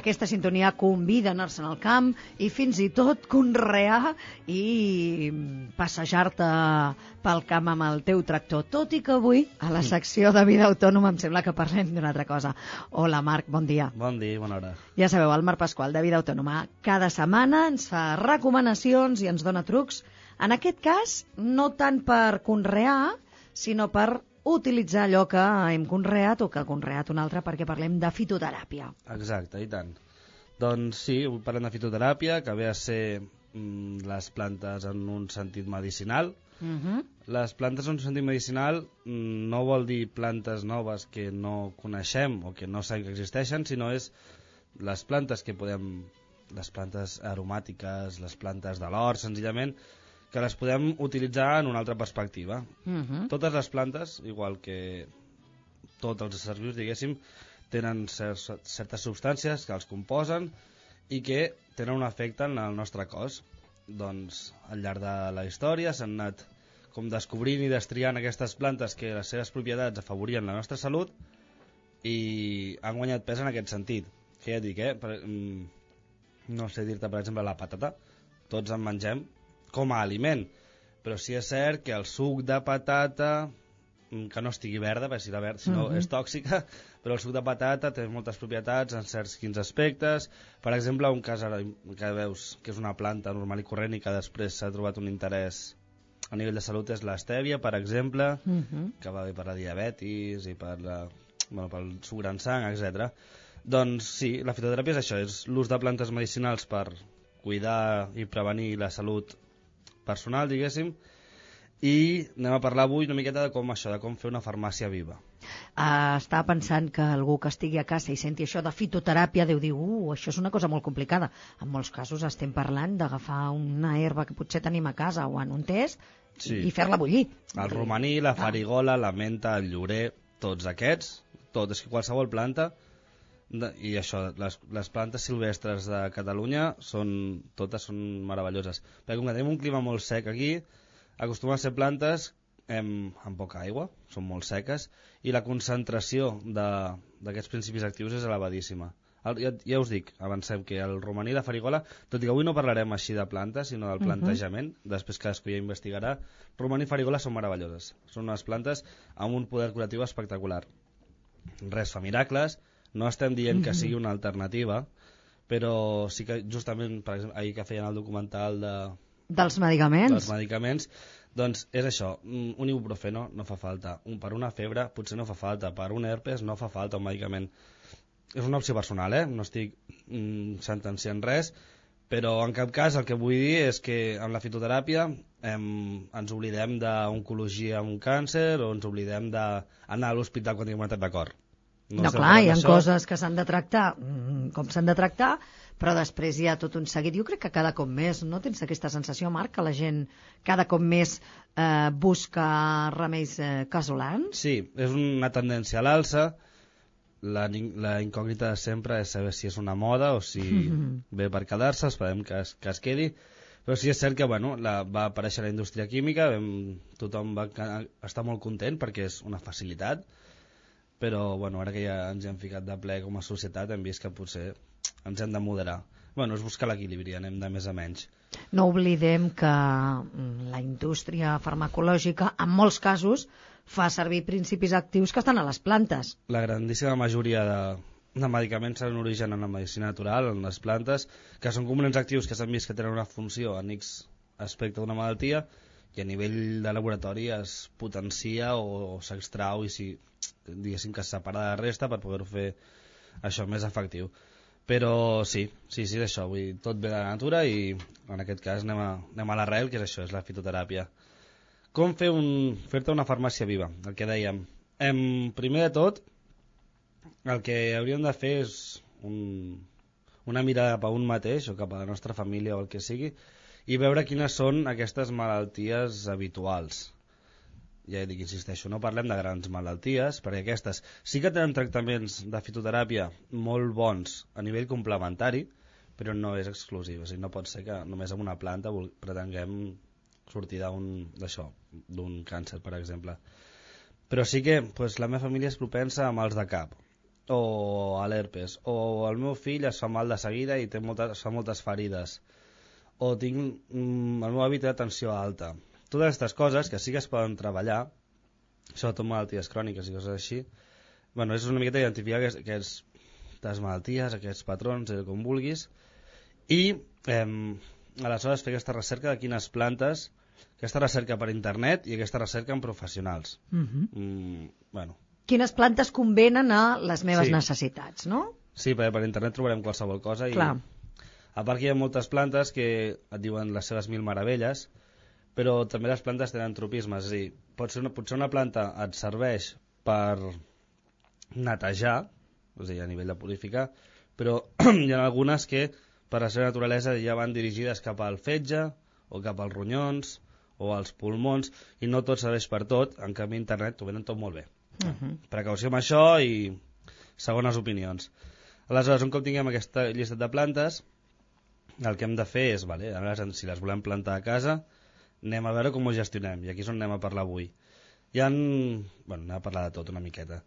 aquesta sintonia convida a anar-se'n al camp i fins i tot conrear i passejar-te pel camp amb el teu tractor. Tot i que avui, a la secció de vida autònoma, em sembla que parlem d'una altra cosa. Hola, Marc, bon dia. Bon dia, bona hora. Ja sabeu, el Marc Pasqual, de Vida Autònoma, cada setmana ens fa recomanacions i ens dona trucs. En aquest cas, no tant per conrear, sinó per utilitzar allò que hem conreat o que ha conreat un altre perquè parlem de fitoteràpia. Exacte, i tant. Doncs sí, parlem de fitoteràpia, que ve a ser mm, les plantes en un sentit medicinal. Uh -huh. Les plantes en un sentit medicinal mm, no vol dir plantes noves que no coneixem o que no sabem que existeixen, sinó és les plantes que podem les plantes aromàtiques, les plantes de l'hort, senzillament, que les podem utilitzar en una altra perspectiva. Uh -huh. Totes les plantes, igual que tots els éssers vius, diguéssim, tenen cer certes substàncies que els composen i que tenen un efecte en el nostre cos. Doncs al llarg de la història s'han anat com descobrint i destriant aquestes plantes que les seves propietats afavorien la nostra salut i han guanyat pes en aquest sentit. Que ja dic, eh? Per, mm, no sé dir-te, per exemple, la patata. Tots en mengem com a aliment. Però sí és cert que el suc de patata, mm, que no estigui verda, perquè si la verda si no Mhm. és tòxica, però el suc de patata té moltes propietats en certs quins aspectes. Per exemple, un cas ara que veus que és una planta normal i corrent i que després s'ha trobat un interès a nivell de salut és l'estèvia, per exemple, Uh -huh. que va bé per la diabetis i per la, bueno, pel sucre en sang, etc. Doncs sí, la fitoteràpia és això, és l'ús de plantes medicinals per cuidar i prevenir la salut personal, diguéssim, i anem a parlar avui una miqueta de com això, de com fer una farmàcia viva. Uh, estava pensant que algú que estigui a casa i senti això de fitoteràpia deu dir, uh, això és una cosa molt complicada. En molts casos estem parlant d'agafar una herba que potser tenim a casa o en un test Sí. i fer-la bullir. El romaní, la farigola, la menta, el llorer, tots aquests, tot, és que qualsevol planta, de, i això, les, les plantes silvestres de Catalunya són, totes són meravelloses. Perquè com que tenim un clima molt sec aquí, acostumen a ser plantes amb, amb poca aigua, són molt seques, i la concentració de- d'aquests principis actius és elevadíssima. El, ja, ja us dic, avancem, que el romaní la farigola, tot i que avui no parlarem així de plantes, sinó del Mhm. plantejament, després cadascú ja investigarà, romaní i farigola són meravelloses. Són unes plantes amb un poder curatiu espectacular. Res fa miracles, no estem dient que sigui una alternativa, però sí que justament, per exemple, ahir que feien el documental de, Dels medicaments. dels medicaments, doncs és això, un ibuprofeno no fa falta, un, per una febre potser no fa falta, per un herpes no fa falta un medicament. És una opció personal, eh? no estic mm, sentenciant res, però en cap cas el que vull dir és que amb la fitoteràpia em, ens oblidem d'oncologia amb un càncer o ens oblidem d'anar a l'hospital quan tinguem un atac de cor. No, estem clar, hi ha coses que s'han de tractar mm, com s'han de tractar, però després hi ha tot un seguit. Jo crec que cada cop més, no tens aquesta sensació, Marc, que la gent cada cop més eh, busca remeis eh, casolans? Sí, és una tendència a l'alça. La, la incògnita de sempre és saber si és una moda o si Mhm. ve per quedar-se, esperem que es, que es quedi. Però sí és cert que bueno, la, va aparèixer la indústria química, vam, tothom va estar molt content perquè és una facilitat, però bueno, ara que ja ens hem ficat de ple com a societat hem vist que potser ens hem de moderar. Bueno, és buscar l'equilibri, anem de més a menys. No oblidem que mm, la indústria farmacològica, en molts casos, fa servir principis actius que estan a les plantes. la grandíssima majoria de, de medicaments tenen origen en la medicina natural, en les plantes, que són components actius que s'han vist que tenen una funció en X aspecte d'una malaltia i a nivell de laboratori es potencia o, o s'extrau i si, diguéssim que es separa de la resta per poder-ho fer això més efectiu. Però sí, sí, sí, és això, vull dir, tot ve de la natura i en aquest cas anem a, anem a l'arrel, que és això, és la fitoteràpia. Com fer un, fer-te una farmàcia viva, el que dèiem. Em, primer de tot, el que hauríem de fer és un, una mirada cap a un mateix o cap a la nostra família o el que sigui i veure quines són aquestes malalties habituals. Ja dic, insisteixo, no parlem de grans malalties, perquè aquestes sí que tenen tractaments de fitoteràpia molt bons a nivell complementari, però no és exclusiu. O sigui, no pot ser que només amb una planta pretenguem sortir d'un d'això, d'un càncer, per exemple. Però sí que pues, la meva família és propensa a mals de cap, o a l'herpes, o el meu fill es fa mal de seguida i té moltes, es fa moltes ferides, o tinc mm, el meu avi té tensió alta. Totes aquestes coses que sí que es poden treballar, sobretot malalties cròniques i coses així, bueno, és una miqueta identificar aquests, aquestes malalties, aquests patrons, eh, com vulguis, i eh, aleshores fer aquesta recerca de quines plantes, aquesta recerca per internet i aquesta recerca en professionals. Uh -huh. Mm, bueno, Quines plantes convenen a les meves Sí. necessitats, no? Sí, perquè per internet trobarem qualsevol cosa i Clar. a part que hi ha moltes plantes que et diuen les seves mil meravelles però també les plantes tenen tropismes és a dir, pot ser una, potser una planta et serveix per netejar és a dir, a nivell de purificar però hi ha algunes que per la seva naturalesa ja van dirigides cap al fetge o cap als ronyons o als pulmons i no tot serveix per tot en canvi internet ho venen tot molt bé Uh -huh. precaució amb això i segones opinions. Aleshores, un cop tinguem aquesta llista de plantes, el que hem de fer és, vale, ara si les volem plantar a casa, anem a veure com ho gestionem, i aquí és on anem a parlar avui. Hi ha, bueno, anem a parlar de tot una miqueta.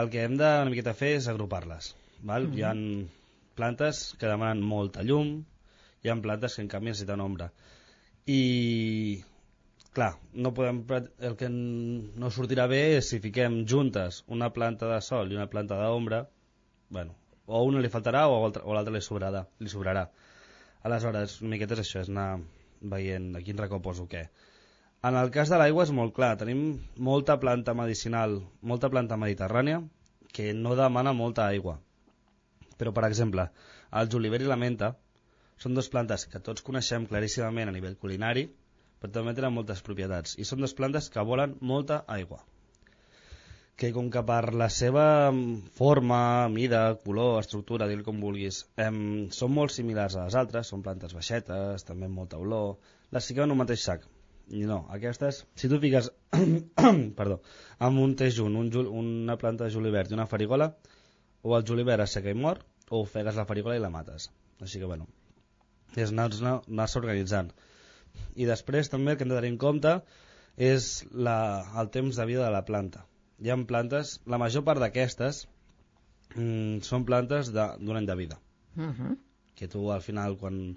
El que hem de una miqueta fer és agrupar-les. Val? Hi ha plantes que demanen molta llum, hi ha plantes que en canvi necessiten ombra. I clar, no podem, el que no sortirà bé és si fiquem juntes una planta de sol i una planta d'ombra, bueno, o una li faltarà o, altra, o l'altra li sobrarà, li sobrarà. Aleshores, una miqueta és això, és anar veient a quin racó poso què. En el cas de l'aigua és molt clar, tenim molta planta medicinal, molta planta mediterrània que no demana molta aigua. Però, per exemple, el juliver i la menta són dues plantes que tots coneixem claríssimament a nivell culinari, però també tenen moltes propietats. I són dues plantes que volen molta aigua. Que com que per la seva mm, forma, mida, color, estructura, dir com vulguis, em, són molt similars a les altres, són plantes baixetes, també amb molta olor, les fiquem en un mateix sac. I no, aquestes, si tu fiques perdó, amb un té un, jul- una planta de julivert i una farigola, o el julivert es seca i mor, o ofegues la farigola i la mates. Així que, bueno, és anar-se anar organitzant. I després també el que hem de tenir en compte és la, el temps de vida de la planta. Hi ha plantes, la major part d'aquestes mm, són plantes de- d'un any de vida Uh -huh. que tu al final quan...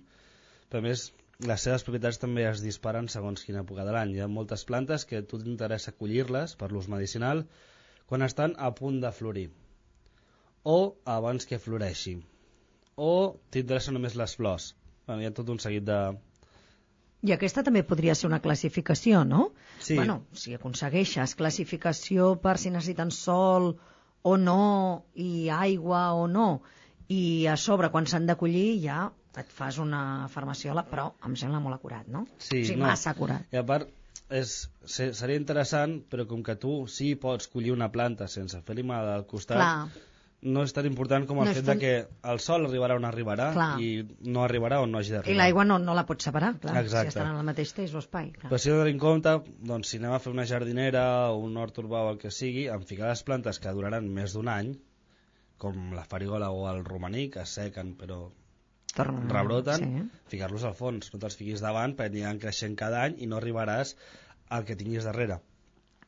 Però més, les seves propietats també es disparen segons quina època de l'any. Hi ha moltes plantes que a tu t'interessa collir-les per l'ús medicinal quan estan a punt de florir o abans que floreixi o t'interessen només les flors. Bueno, hi ha tot un seguit de... I aquesta també podria ser una classificació, no? Sí. Bueno, si aconsegueixes classificació per si necessiten sol o no, i aigua o no, i a sobre, quan s'han de collir, ja et fas una farmaciola, però em sembla molt acurat, no? Sí, o sigui, no. massa acurat. I a part, és, se- seria interessant, però com que tu sí pots collir una planta sense fer-li mal al costat, Clar, no és tan important com el No fet tan- que el sol arribarà on arribarà Clar. i no arribarà on no hagi d'arribar. i l'aigua no, no la pots separar, clar, Exacte. si estan en el mateix temps o espai. Clar. Però si tenir en compte, doncs, si anem a fer una jardinera o un hort urbà o el que sigui, en ficar les plantes que duraran més d'un any, com la farigola o el romaní, que sequen però Tornen- rebroten, Sí. ficar-los al fons. No te'ls fiquis davant perquè aniran creixent cada any i no arribaràs al que tinguis darrere.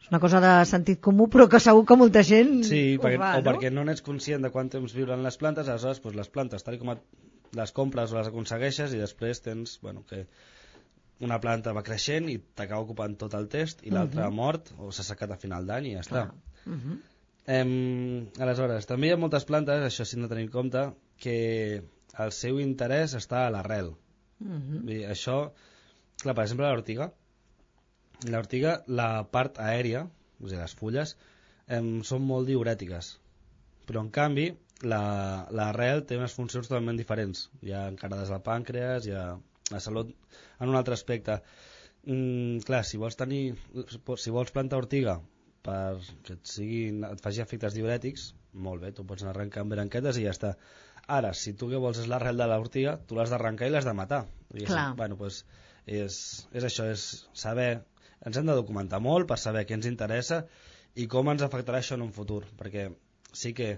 És una cosa de sentit comú, però que segur que molta gent Sí, perquè, fa, o no? perquè no n'ets conscient de quant temps viuran les plantes, aleshores doncs, les plantes, tal com les compres o les aconsegueixes i després tens, bueno, que una planta va creixent i t'acaba ocupant tot el test i l'altra ha mort o s'ha secat a final d'any i ja està. Clar. Mhm. Em, aleshores, també hi ha moltes plantes, això sí de tenir en compte, que el seu interès està a l'arrel. Mhm. Vull dir, això, clar, per exemple, l'ortiga, l'ortiga, la part aèria, a dir, les fulles, em, són molt diurètiques, però en canvi la- l'arrel té unes funcions totalment diferents. Hi ha encarades al pàncreas, hi ha la salut en un altre aspecte. Mm, clar, si vols tenir, si vols plantar ortiga perquè et, siguin, et faci efectes diurètics, molt bé, tu pots anar arrencant branquetes i ja està. Ara, si tu que vols és l'arrel de l'ortiga, tu l'has d'arrencar i l'has de matar. Clar. Bueno, pues, és, és això, és saber... Ens hem de documentar molt per saber què ens interessa i com ens afectarà això en un futur, perquè sí que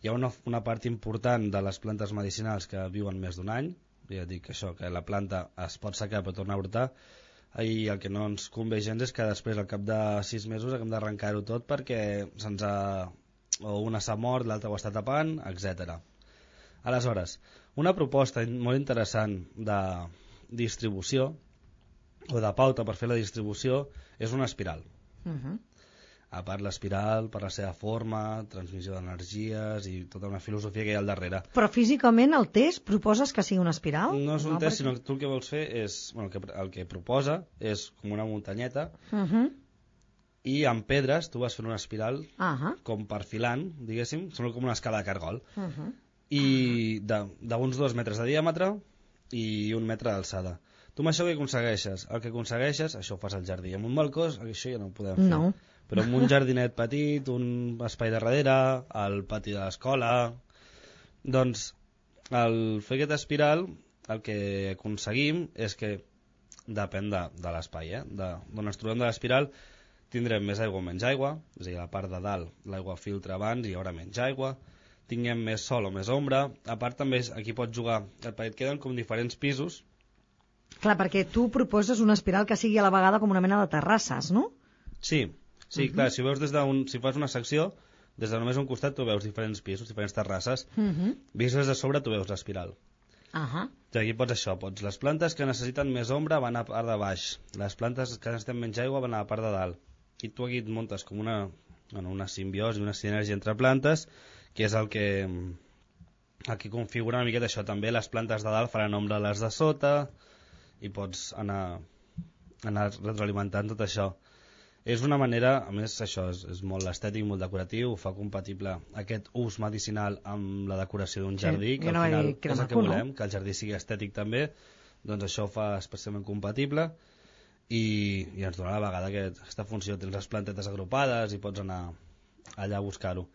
hi ha una, una part important de les plantes medicinals que viuen més d'un any, ja dic això, que la planta es pot secar però torna a brotar, i el que no ens convé gens és que després, al cap de sis mesos, haguem d'arrencar-ho tot perquè se'ns ha o una s'ha mort, l'altra ho està tapant, etc. Aleshores, una proposta molt interessant de distribució o de pauta per fer la distribució és una espiral. Uh -huh. A part l'espiral, per la seva forma, transmissió d'energies i tota una filosofia que hi ha al darrere. Però físicament el test proposes que sigui una espiral? No és un test, perquè- sinó que tu el que vols fer és... Bueno, el, que, el que proposa és com una muntanyeta Uh -huh. i amb pedres tu vas fent una espiral Uh -huh. com perfilant, diguéssim, sembla com una escala de cargol. Uh -huh. i d'uns dos metres de diàmetre i un metre d'alçada. Tu amb això què aconsegueixes? El que aconsegueixes, això ho fas al jardí. Amb un balcó, això ja no ho podem fer. No. Però amb un jardinet petit, un espai de darrere, al pati de l'escola... Doncs, al fer aquest espiral, el que aconseguim és que, depèn de, de l'espai, eh? de- d'on ens trobem de l'espiral, tindrem més aigua o menys aigua, és a dir, a la part de dalt l'aigua filtra abans i hi haurà menys aigua, tinguem més sol o més ombra, a part també aquí pots jugar, et queden com diferents pisos, Clar, perquè tu proposes una espiral que sigui a la vegada com una mena de terrasses, no? sí, sí, uh -huh. clar, si veus des d'un, si fas una secció, des de només un costat tu veus diferents pisos, diferents terrasses, Uh -huh. vist des de sobre tu veus l'espiral. Uh -huh. I aquí pots això, pots les plantes que necessiten més ombra van a part de baix, les plantes que necessiten menys aigua van a la part de dalt. I tu aquí et muntes com una, bueno, una simbiosi, una sinergia entre plantes, que és el que, que configura una miqueta això també, les plantes de dalt faran ombra a les de sota, i pots anar, anar retroalimentant tot això. És una manera, a més això és, és molt estètic, molt decoratiu, fa compatible aquest ús medicinal amb la decoració d'un Sí, jardí, que jo al final que és el que maco, no? volem, que el jardí sigui estètic també, doncs això ho fa especialment compatible i, i ens dona a la vegada aquest, aquesta funció. Tens les plantetes agrupades i pots anar allà a buscar-ho.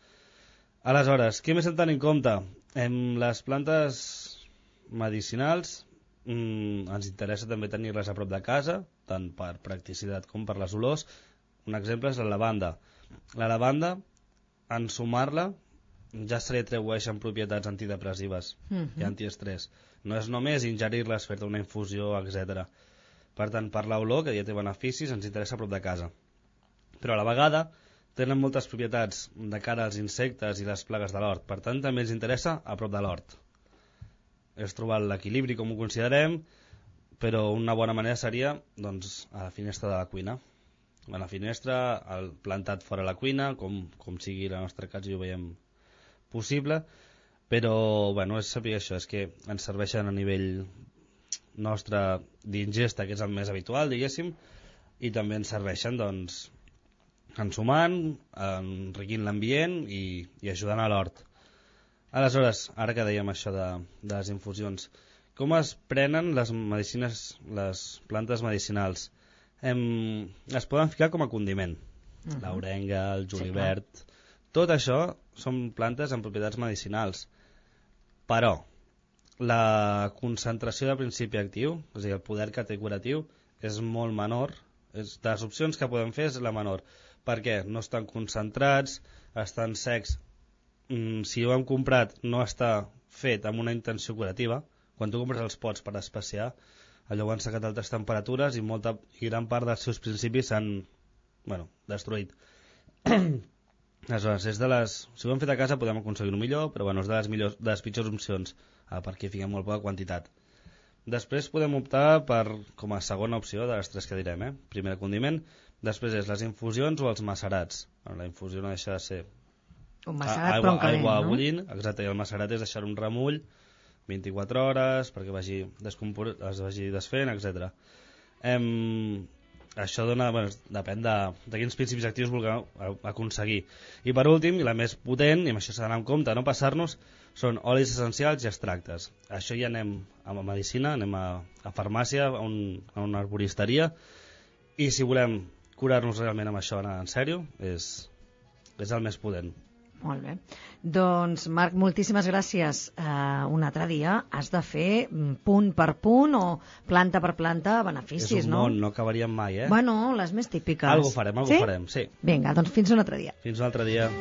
Aleshores, què més hem de tenir en compte? Em, les plantes medicinals mm, ens interessa també tenir-les a prop de casa, tant per practicitat com per les olors. Un exemple és la lavanda. La lavanda, en sumar-la, ja se li atribueixen propietats antidepressives Mhm. i antiestrès. No és només ingerir-les, fer-te una infusió, etc. Per tant, per l'olor, que ja té beneficis, ens interessa a prop de casa. Però a la vegada tenen moltes propietats de cara als insectes i les plagues de l'hort. Per tant, també ens interessa a prop de l'hort. És trobar l'equilibri com ho considerem, però una bona manera seria doncs, a la finestra de la cuina. A la finestra, el plantat fora la cuina, com, com sigui la nostra casa i ho veiem possible, però bueno, és saber això, és que ens serveixen a nivell nostre d'ingesta, que és el més habitual, diguéssim, i també ens serveixen, doncs, ensumant, enriquint l'ambient i, i ajudant a l'hort. Aleshores, ara que dèiem això de, de les infusions, com es prenen les medicines, les plantes medicinals? Em, es poden ficar com a condiment. Uh -huh. L'orenga, el Sí, julivert... tot això són plantes amb propietats medicinals. Però la concentració de principi actiu, és a dir, el poder que té curatiu, és molt menor. És, de les opcions que podem fer és la menor. Per què? No estan concentrats, estan secs. Mm, si ho hem comprat no està fet amb una intenció curativa. Quan tu compres els pots per espaciar, allò ho han secat a altres temperatures i, molta, i gran part dels seus principis s'han bueno, destruït. Aleshores, és de les... Si ho hem fet a casa podem aconseguir-ho millor, però bueno, és de les, millors, de les pitjors opcions, eh, perquè fiquem molt poca quantitat. Després podem optar per, com a segona opció de les tres que direm, eh? Primer condiment, després és les infusions o els macerats. Bueno, la infusió no deixa de ser Un macerat, aigua, però en calent, aigua no? bullint, exacte, i el macerat és deixar un remull 24 hores perquè vagi, es vagi desfent, etc. Em... Això dona, bueno, depèn de, de quins principis actius vulgueu aconseguir. I per últim, i la més potent, i amb això s'ha d'anar en compte, no passar-nos, són olis essencials i extractes. Això ja anem a medicina, anem a, a farmàcia, a, un, a una arboristeria, i si volem curar-nos realment amb això en sèrio, és, és el més potent. Molt bé. Doncs, Marc, moltíssimes gràcies. Uh, un altre dia has de fer mm, punt per punt o planta per planta beneficis, és un no? món, no acabaríem mai, eh? Bueno, les més típiques. Algo farem, algo sí? farem, sí. Vinga, doncs fins un altre dia. Fins un altre dia.